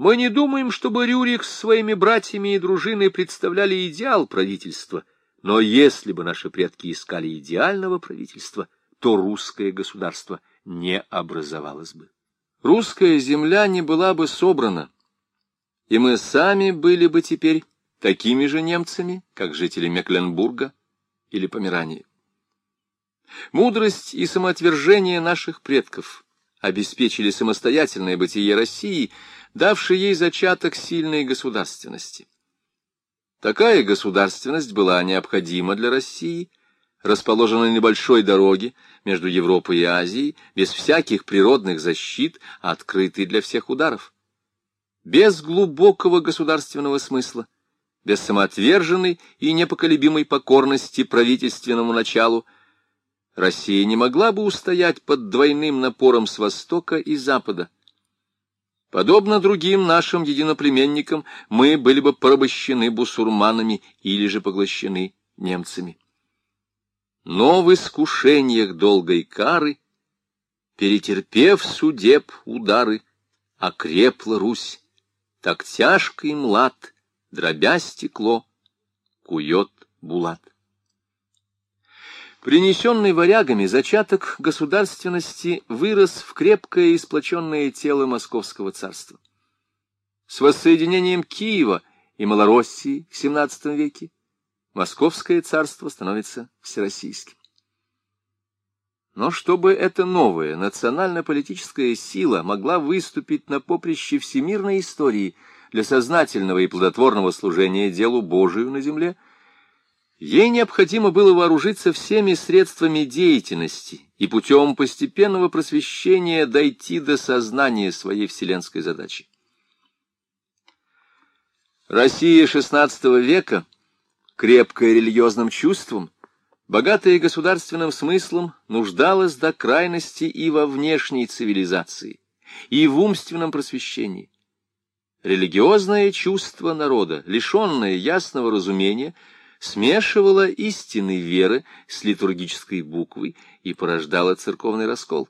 Мы не думаем, чтобы Рюрик с своими братьями и дружиной представляли идеал правительства, но если бы наши предки искали идеального правительства, то русское государство не образовалось бы. Русская земля не была бы собрана, и мы сами были бы теперь такими же немцами, как жители Мекленбурга или Померании. Мудрость и самоотвержение наших предков обеспечили самостоятельное бытие России, давшее ей зачаток сильной государственности. Такая государственность была необходима для России, расположенной на небольшой дороге между Европой и Азией, без всяких природных защит, открытой для всех ударов. Без глубокого государственного смысла, без самоотверженной и непоколебимой покорности правительственному началу, Россия не могла бы устоять под двойным напором с востока и запада. Подобно другим нашим единоплеменникам, мы были бы порабощены бусурманами или же поглощены немцами. Но в искушениях долгой кары, перетерпев судеб удары, окрепла Русь, так тяжко и млад, дробя стекло, кует булат. Принесенный варягами зачаток государственности вырос в крепкое и сплоченное тело Московского царства. С воссоединением Киева и Малороссии в XVII веке Московское царство становится всероссийским. Но чтобы эта новая национально-политическая сила могла выступить на поприще всемирной истории для сознательного и плодотворного служения делу Божию на земле – Ей необходимо было вооружиться всеми средствами деятельности и путем постепенного просвещения дойти до сознания своей вселенской задачи. Россия XVI века, крепкая религиозным чувством, богатая государственным смыслом, нуждалась до крайности и во внешней цивилизации, и в умственном просвещении. Религиозное чувство народа, лишенное ясного разумения – смешивала истинной веры с литургической буквой и порождала церковный раскол.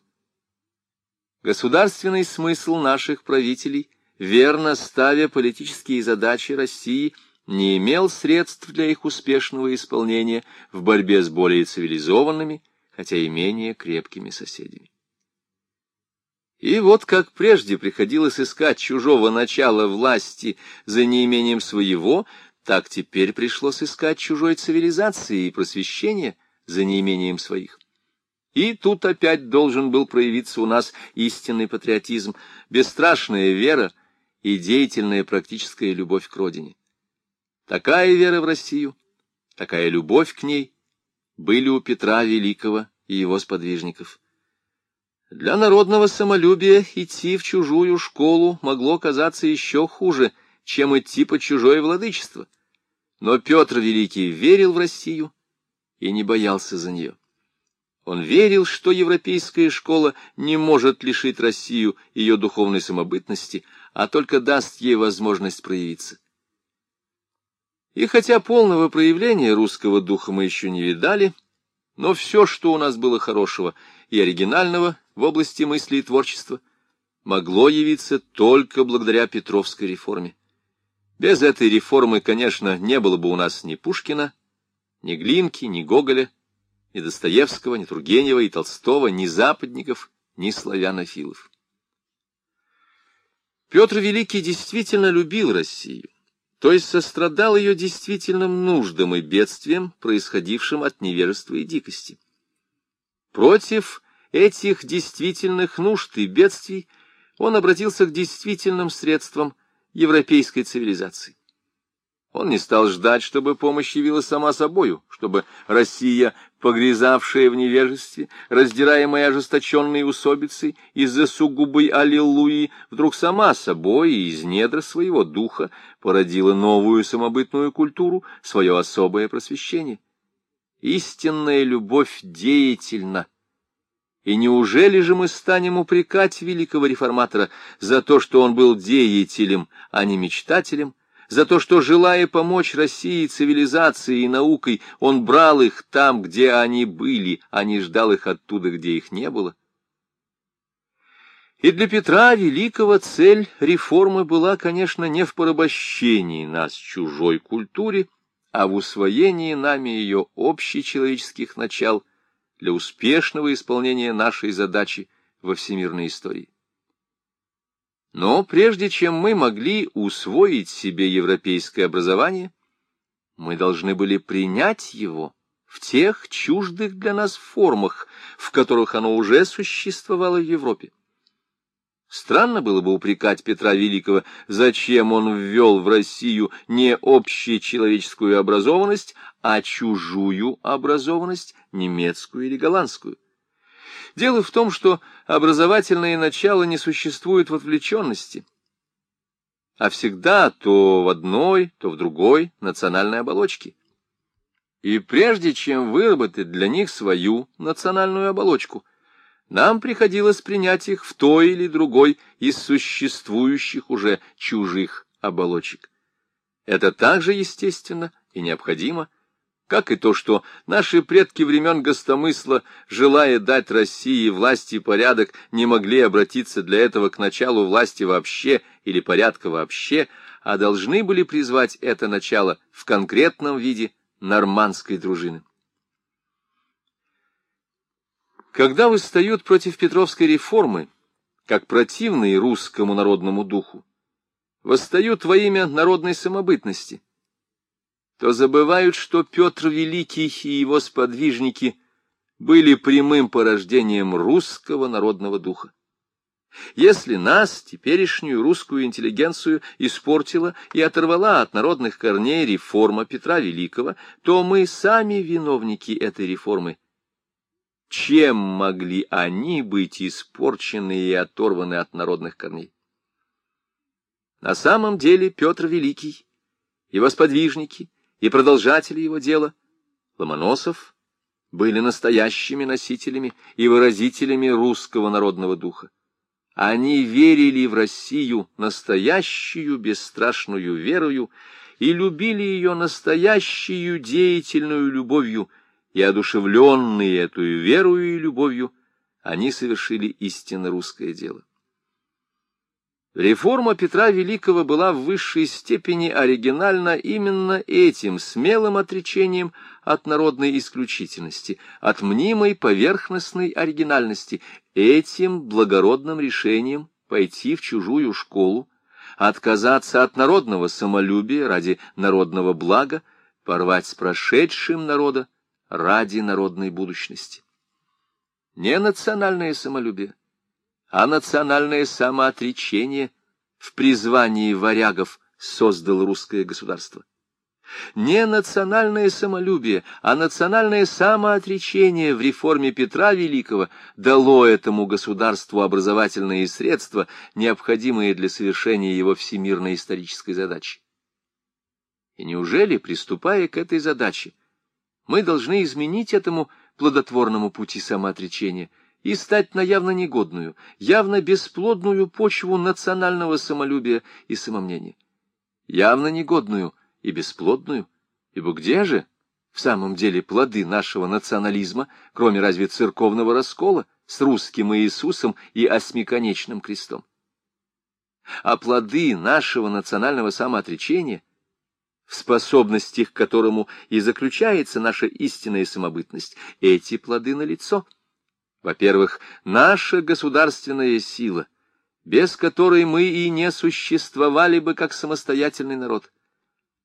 Государственный смысл наших правителей, верно ставя политические задачи России, не имел средств для их успешного исполнения в борьбе с более цивилизованными, хотя и менее крепкими соседями. И вот как прежде приходилось искать чужого начала власти за неимением своего, так теперь пришлось искать чужой цивилизации и просвещения за неимением своих. И тут опять должен был проявиться у нас истинный патриотизм, бесстрашная вера и деятельная практическая любовь к родине. Такая вера в Россию, такая любовь к ней были у Петра Великого и его сподвижников. Для народного самолюбия идти в чужую школу могло казаться еще хуже — чем идти под чужое владычество. Но Петр Великий верил в Россию и не боялся за нее. Он верил, что европейская школа не может лишить Россию ее духовной самобытности, а только даст ей возможность проявиться. И хотя полного проявления русского духа мы еще не видали, но все, что у нас было хорошего и оригинального в области мысли и творчества, могло явиться только благодаря Петровской реформе. Без этой реформы, конечно, не было бы у нас ни Пушкина, ни Глинки, ни Гоголя, ни Достоевского, ни Тургенева и Толстого, ни западников, ни славянофилов. Петр Великий действительно любил Россию, то есть сострадал ее действительным нуждам и бедствиям, происходившим от невежества и дикости. Против этих действительных нужд и бедствий он обратился к действительным средствам европейской цивилизации. Он не стал ждать, чтобы помощь явилась сама собою, чтобы Россия, погрязавшая в невежестве, раздираемая ожесточенной усобицей из-за сугубой аллилуйи, вдруг сама собой и из недр своего духа породила новую самобытную культуру, свое особое просвещение. Истинная любовь деятельна, и неужели же мы станем упрекать великого реформатора за то, что он был деятелем, а не мечтателем, за то, что, желая помочь России цивилизацией и наукой, он брал их там, где они были, а не ждал их оттуда, где их не было? И для Петра Великого цель реформы была, конечно, не в порабощении нас чужой культуре, а в усвоении нами ее общечеловеческих начал для успешного исполнения нашей задачи во всемирной истории. Но прежде чем мы могли усвоить себе европейское образование, мы должны были принять его в тех чуждых для нас формах, в которых оно уже существовало в Европе. Странно было бы упрекать Петра Великого, зачем он ввел в Россию не общечеловеческую образованность, а чужую образованность, немецкую или голландскую. Дело в том, что образовательное начало не существует в отвлеченности, а всегда то в одной, то в другой национальной оболочке. И прежде чем выработать для них свою национальную оболочку, нам приходилось принять их в той или другой из существующих уже чужих оболочек. Это также естественно и необходимо, как и то, что наши предки времен гостомысла, желая дать России власти и порядок, не могли обратиться для этого к началу власти вообще или порядка вообще, а должны были призвать это начало в конкретном виде нормандской дружины. Когда восстают против Петровской реформы, как противные русскому народному духу, восстают во имя народной самобытности, то забывают, что Петр Великий и его сподвижники были прямым порождением русского народного духа. Если нас, теперешнюю русскую интеллигенцию, испортила и оторвала от народных корней реформа Петра Великого, то мы сами виновники этой реформы, чем могли они быть испорчены и оторваны от народных корней? На самом деле Петр Великий, его сподвижники и продолжатели его дела, Ломоносов, были настоящими носителями и выразителями русского народного духа. Они верили в Россию настоящую бесстрашную верою и любили ее настоящую деятельную любовью – и одушевленные эту верою и любовью, они совершили истинно русское дело. Реформа Петра Великого была в высшей степени оригинальна именно этим смелым отречением от народной исключительности, от мнимой поверхностной оригинальности, этим благородным решением пойти в чужую школу, отказаться от народного самолюбия ради народного блага, порвать с прошедшим народа, ради народной будущности. Не национальное самолюбие, а национальное самоотречение в призвании варягов создал русское государство. Не национальное самолюбие, а национальное самоотречение в реформе Петра Великого дало этому государству образовательные средства, необходимые для совершения его всемирной исторической задачи. И неужели, приступая к этой задаче, мы должны изменить этому плодотворному пути самоотречения и стать на явно негодную, явно бесплодную почву национального самолюбия и самомнения. Явно негодную и бесплодную, ибо где же в самом деле плоды нашего национализма, кроме разве церковного раскола с русским Иисусом и осьмиконечным крестом? А плоды нашего национального самоотречения — в способности к которому и заключается наша истинная самобытность, эти плоды налицо. Во-первых, наша государственная сила, без которой мы и не существовали бы как самостоятельный народ.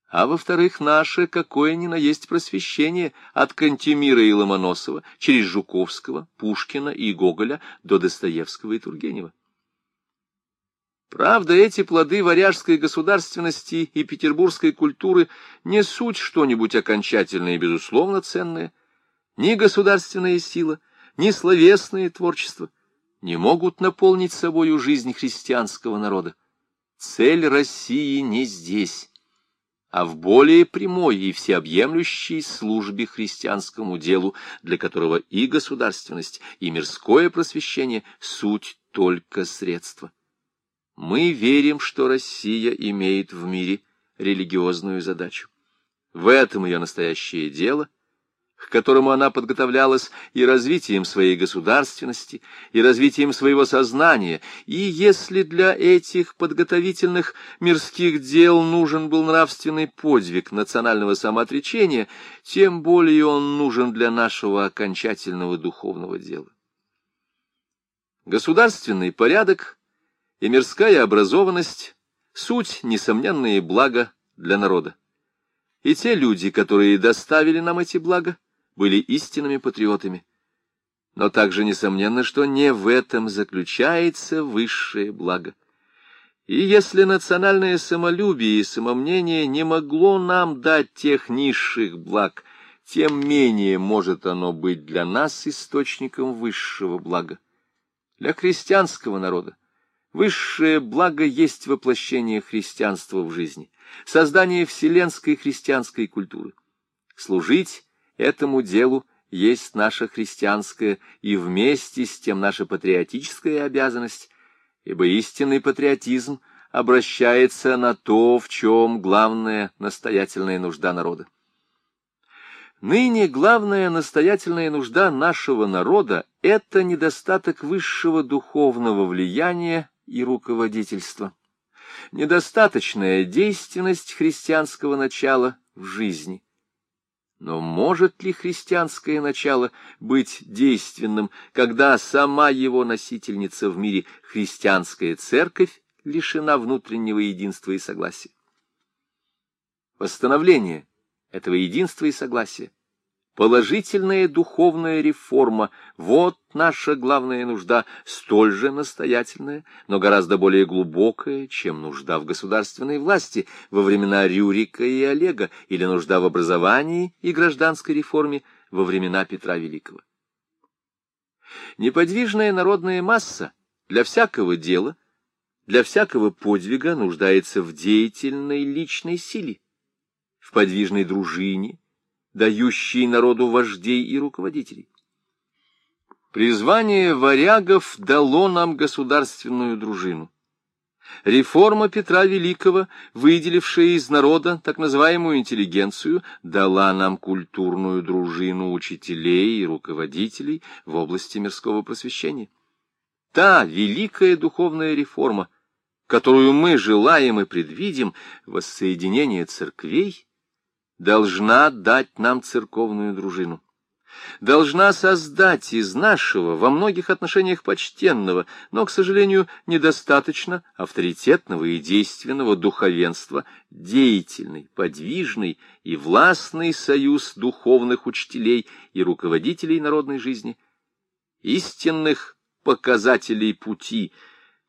А во-вторых, наше какое ни на есть просвещение от Кантемира и Ломоносова через Жуковского, Пушкина и Гоголя до Достоевского и Тургенева. Правда, эти плоды варяжской государственности и петербургской культуры не суть что-нибудь окончательное и безусловно ценное. Ни государственная сила, ни словесное творчество не могут наполнить собою жизнь христианского народа. Цель России не здесь, а в более прямой и всеобъемлющей службе христианскому делу, для которого и государственность, и мирское просвещение — суть только средства. Мы верим, что Россия имеет в мире религиозную задачу. В этом ее настоящее дело, к которому она подготовлялась и развитием своей государственности, и развитием своего сознания, и если для этих подготовительных мирских дел нужен был нравственный подвиг национального самоотречения, тем более он нужен для нашего окончательного духовного дела. Государственный порядок и мирская образованность — суть несомненные блага для народа. И те люди, которые доставили нам эти блага, были истинными патриотами. Но также несомненно, что не в этом заключается высшее благо. И если национальное самолюбие и самомнение не могло нам дать тех низших благ, тем менее может оно быть для нас источником высшего блага. Для христианского народа высшее благо есть воплощение христианства в жизни, создание вселенской христианской культуры. Служить Этому делу есть наша христианская и вместе с тем наша патриотическая обязанность, ибо истинный патриотизм обращается на то, в чем главная настоятельная нужда народа. Ныне главная настоятельная нужда нашего народа — это недостаток высшего духовного влияния и руководительства, недостаточная действенность христианского начала в жизни. Но может ли христианское начало быть действенным, когда сама его носительница в мире, христианская церковь, лишена внутреннего единства и согласия? Восстановление этого единства и согласия Положительная духовная реформа — вот наша главная нужда, столь же настоятельная, но гораздо более глубокая, чем нужда в государственной власти во времена Рюрика и Олега или нужда в образовании и гражданской реформе во времена Петра Великого. Неподвижная народная масса для всякого дела, для всякого подвига нуждается в деятельной личной силе, в подвижной дружине, дающий народу вождей и руководителей. Призвание варягов дало нам государственную дружину. Реформа Петра Великого, выделившая из народа так называемую интеллигенцию, дала нам культурную дружину учителей и руководителей в области мирского просвещения. Та великая духовная реформа, которую мы желаем и предвидим, воссоединение церквей, должна дать нам церковную дружину. Должна создать из нашего, во многих отношениях почтенного, но, к сожалению, недостаточно авторитетного и действенного духовенства, деятельный, подвижный и властный союз духовных учителей и руководителей народной жизни, истинных показателей пути,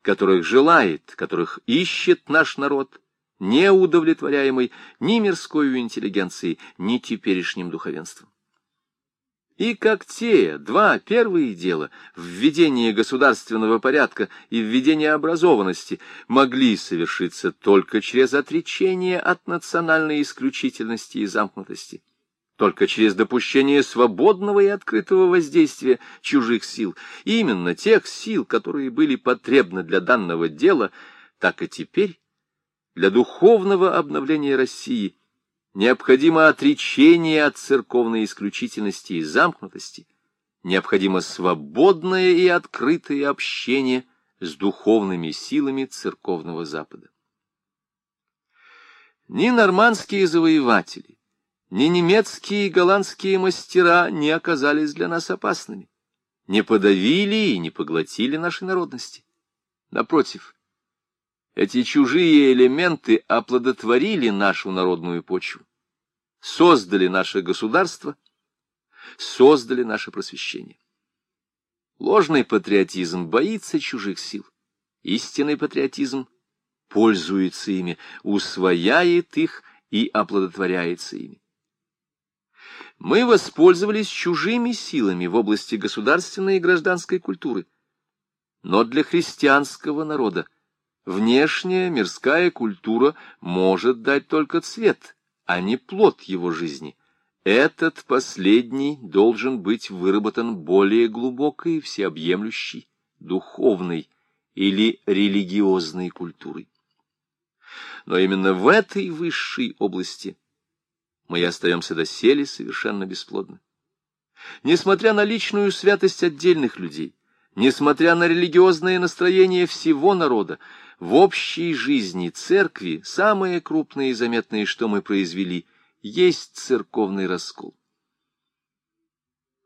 которых желает, которых ищет наш народ, не удовлетворяемый ни мирской интеллигенцией, ни теперешним духовенством. И как те два первые дела, введение государственного порядка и введение образованности, могли совершиться только через отречение от национальной исключительности и замкнутости, только через допущение свободного и открытого воздействия чужих сил, именно тех сил, которые были потребны для данного дела, так и теперь для духовного обновления России необходимо отречение от церковной исключительности и замкнутости, необходимо свободное и открытое общение с духовными силами церковного Запада. Ни нормандские завоеватели, ни немецкие и голландские мастера не оказались для нас опасными, не подавили и не поглотили нашей народности. Напротив, эти чужие элементы оплодотворили нашу народную почву, создали наше государство, создали наше просвещение. Ложный патриотизм боится чужих сил. Истинный патриотизм пользуется ими, усвояет их и оплодотворяется ими. Мы воспользовались чужими силами в области государственной и гражданской культуры. Но для христианского народа Внешняя мирская культура может дать только цвет, а не плод его жизни. Этот последний должен быть выработан более глубокой, всеобъемлющей, духовной или религиозной культурой. Но именно в этой высшей области мы остаемся доселе совершенно бесплодны. Несмотря на личную святость отдельных людей, несмотря на религиозное настроение всего народа, в общей жизни церкви самое крупное и заметное, что мы произвели, есть церковный раскол.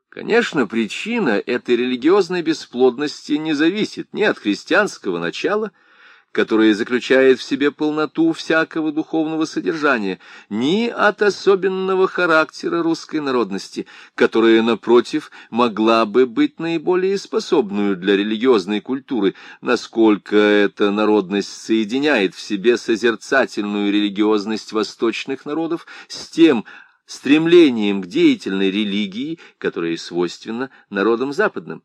Конечно, причина этой религиозной бесплодности не зависит ни от христианского начала, которое заключает в себе полноту всякого духовного содержания, ни от особенного характера русской народности, которая, напротив, могла бы быть наиболее способную для религиозной культуры, насколько эта народность соединяет в себе созерцательную религиозность восточных народов с тем, стремлением к деятельной религии, которая свойственна народам западным.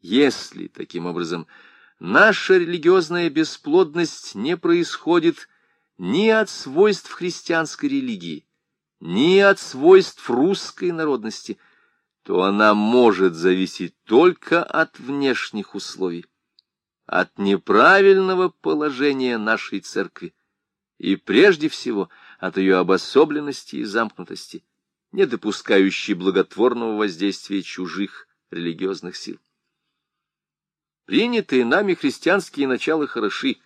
Если, таким образом, наша религиозная бесплодность не происходит ни от свойств христианской религии, ни от свойств русской народности, то она может зависеть только от внешних условий, от неправильного положения нашей церкви и прежде всего от ее обособленности и замкнутости, не допускающей благотворного воздействия чужих религиозных сил. Принятые нами христианские начала хороши,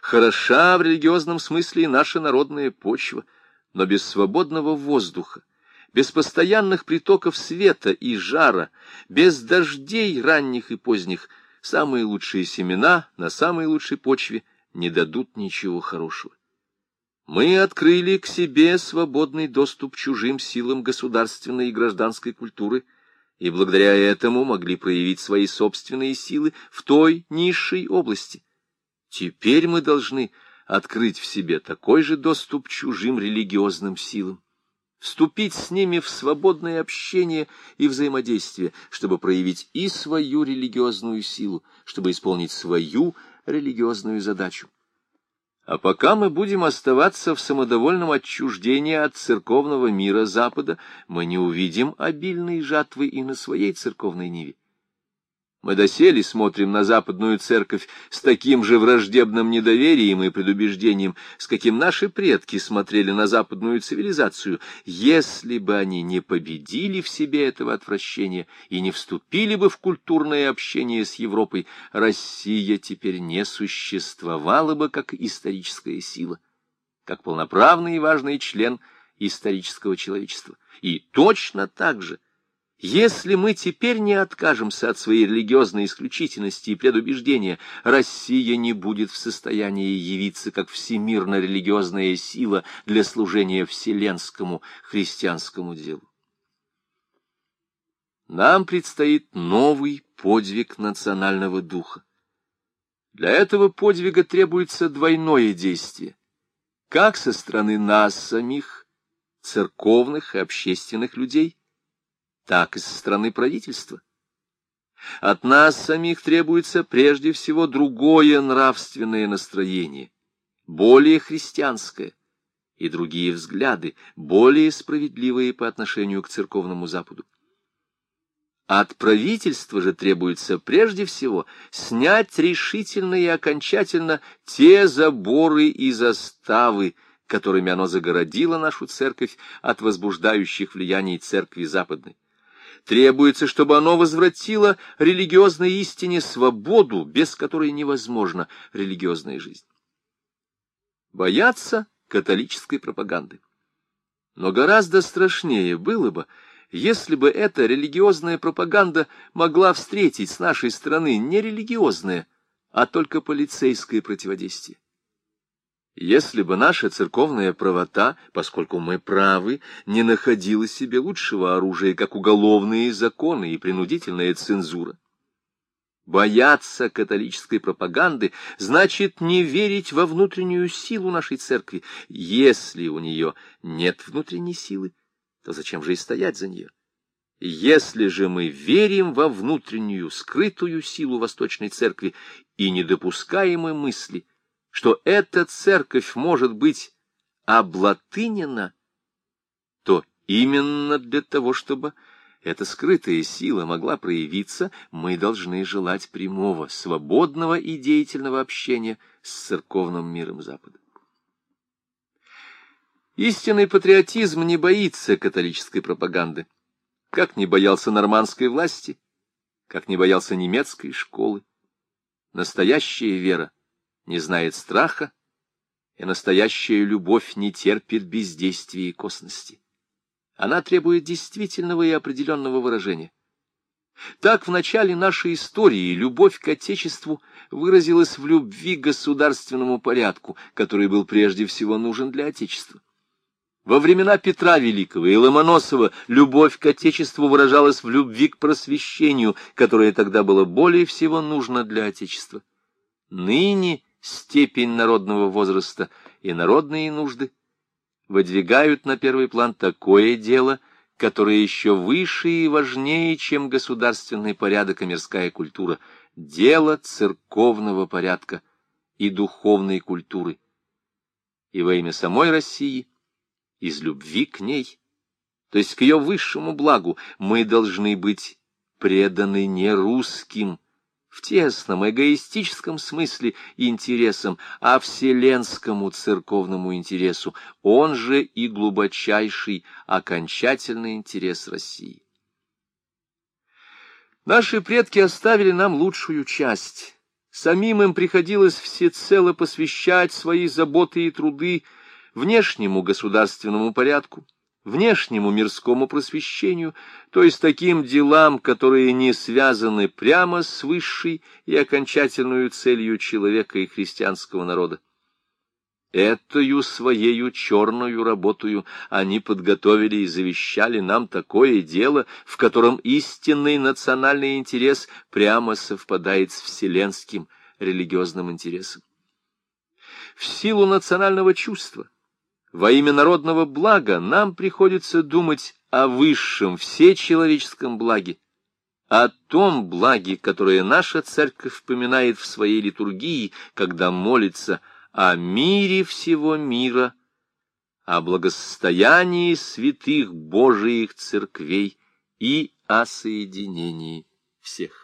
хороша в религиозном смысле и наша народная почва, но без свободного воздуха, без постоянных притоков света и жара, без дождей ранних и поздних, самые лучшие семена на самой лучшей почве не дадут ничего хорошего. Мы открыли к себе свободный доступ чужим силам государственной и гражданской культуры, и благодаря этому могли проявить свои собственные силы в той низшей области. Теперь мы должны открыть в себе такой же доступ чужим религиозным силам, вступить с ними в свободное общение и взаимодействие, чтобы проявить и свою религиозную силу, чтобы исполнить свою религиозную задачу. А пока мы будем оставаться в самодовольном отчуждении от церковного мира Запада, мы не увидим обильной жатвы и на своей церковной ниве. Мы доселе смотрим на западную церковь с таким же враждебным недоверием и предубеждением, с каким наши предки смотрели на западную цивилизацию, если бы они не победили в себе этого отвращения и не вступили бы в культурное общение с Европой, Россия теперь не существовала бы как историческая сила, как полноправный и важный член исторического человечества. И точно так же если мы теперь не откажемся от своей религиозной исключительности и предубеждения, Россия не будет в состоянии явиться как всемирно-религиозная сила для служения вселенскому христианскому делу. Нам предстоит новый подвиг национального духа. Для этого подвига требуется двойное действие, как со стороны нас самих, церковных и общественных людей, так и со стороны правительства. От нас самих требуется прежде всего другое нравственное настроение, более христианское, и другие взгляды, более справедливые по отношению к церковному Западу. От правительства же требуется прежде всего снять решительно и окончательно те заборы и заставы, которыми оно загородило нашу церковь от возбуждающих влияний церкви западной. Требуется, чтобы оно возвратило религиозной истине свободу, без которой невозможна религиозная жизнь. Бояться католической пропаганды. Но гораздо страшнее было бы, если бы эта религиозная пропаганда могла встретить с нашей стороны не религиозное, а только полицейское противодействие. Если бы наша церковная правота, поскольку мы правы, не находила себе лучшего оружия, как уголовные законы и принудительная цензура. Бояться католической пропаганды значит не верить во внутреннюю силу нашей церкви. Если у нее нет внутренней силы, то зачем же и стоять за нее? Если же мы верим во внутреннюю, скрытую силу Восточной Церкви и не допускаем и мысли, что эта церковь может быть облатынена, то именно для того, чтобы эта скрытая сила могла проявиться, мы должны желать прямого, свободного и деятельного общения с церковным миром Запада. Истинный патриотизм не боится католической пропаганды. как не боялся нормандской власти, как не боялся немецкой школы. Настоящая вера не знает страха, и настоящая любовь не терпит бездействия и косности. Она требует действительного и определенного выражения. Так в начале нашей истории любовь к Отечеству выразилась в любви к государственному порядку, который был прежде всего нужен для Отечества. Во времена Петра Великого и Ломоносова любовь к Отечеству выражалась в любви к просвещению, которое тогда было более всего нужно для Отечества. Ныне степень народного возраста и народные нужды выдвигают на первый план такое дело, которое еще выше и важнее, чем государственный порядок и мирская культура, дело церковного порядка и духовной культуры. И во имя самой России – из любви к ней, то есть к ее высшему благу, мы должны быть преданы не русским, в тесном эгоистическом смысле интересам, а вселенскому церковному интересу, он же и глубочайший окончательный интерес России. Наши предки оставили нам лучшую часть. Самим им приходилось всецело посвящать свои заботы и труды внешнему государственному порядку, внешнему мирскому просвещению, то есть таким делам, которые не связаны прямо с высшей и окончательной целью человека и христианского народа. Этою своею черную работою они подготовили и завещали нам такое дело, в котором истинный национальный интерес прямо совпадает с вселенским религиозным интересом. В силу национального чувства, во имя народного блага нам приходится думать о высшем всечеловеческом благе, о том благе, которое наша церковь поминает в своей литургии, когда молится о мире всего мира, о благосостоянии святых Божиих церквей и о соединении всех.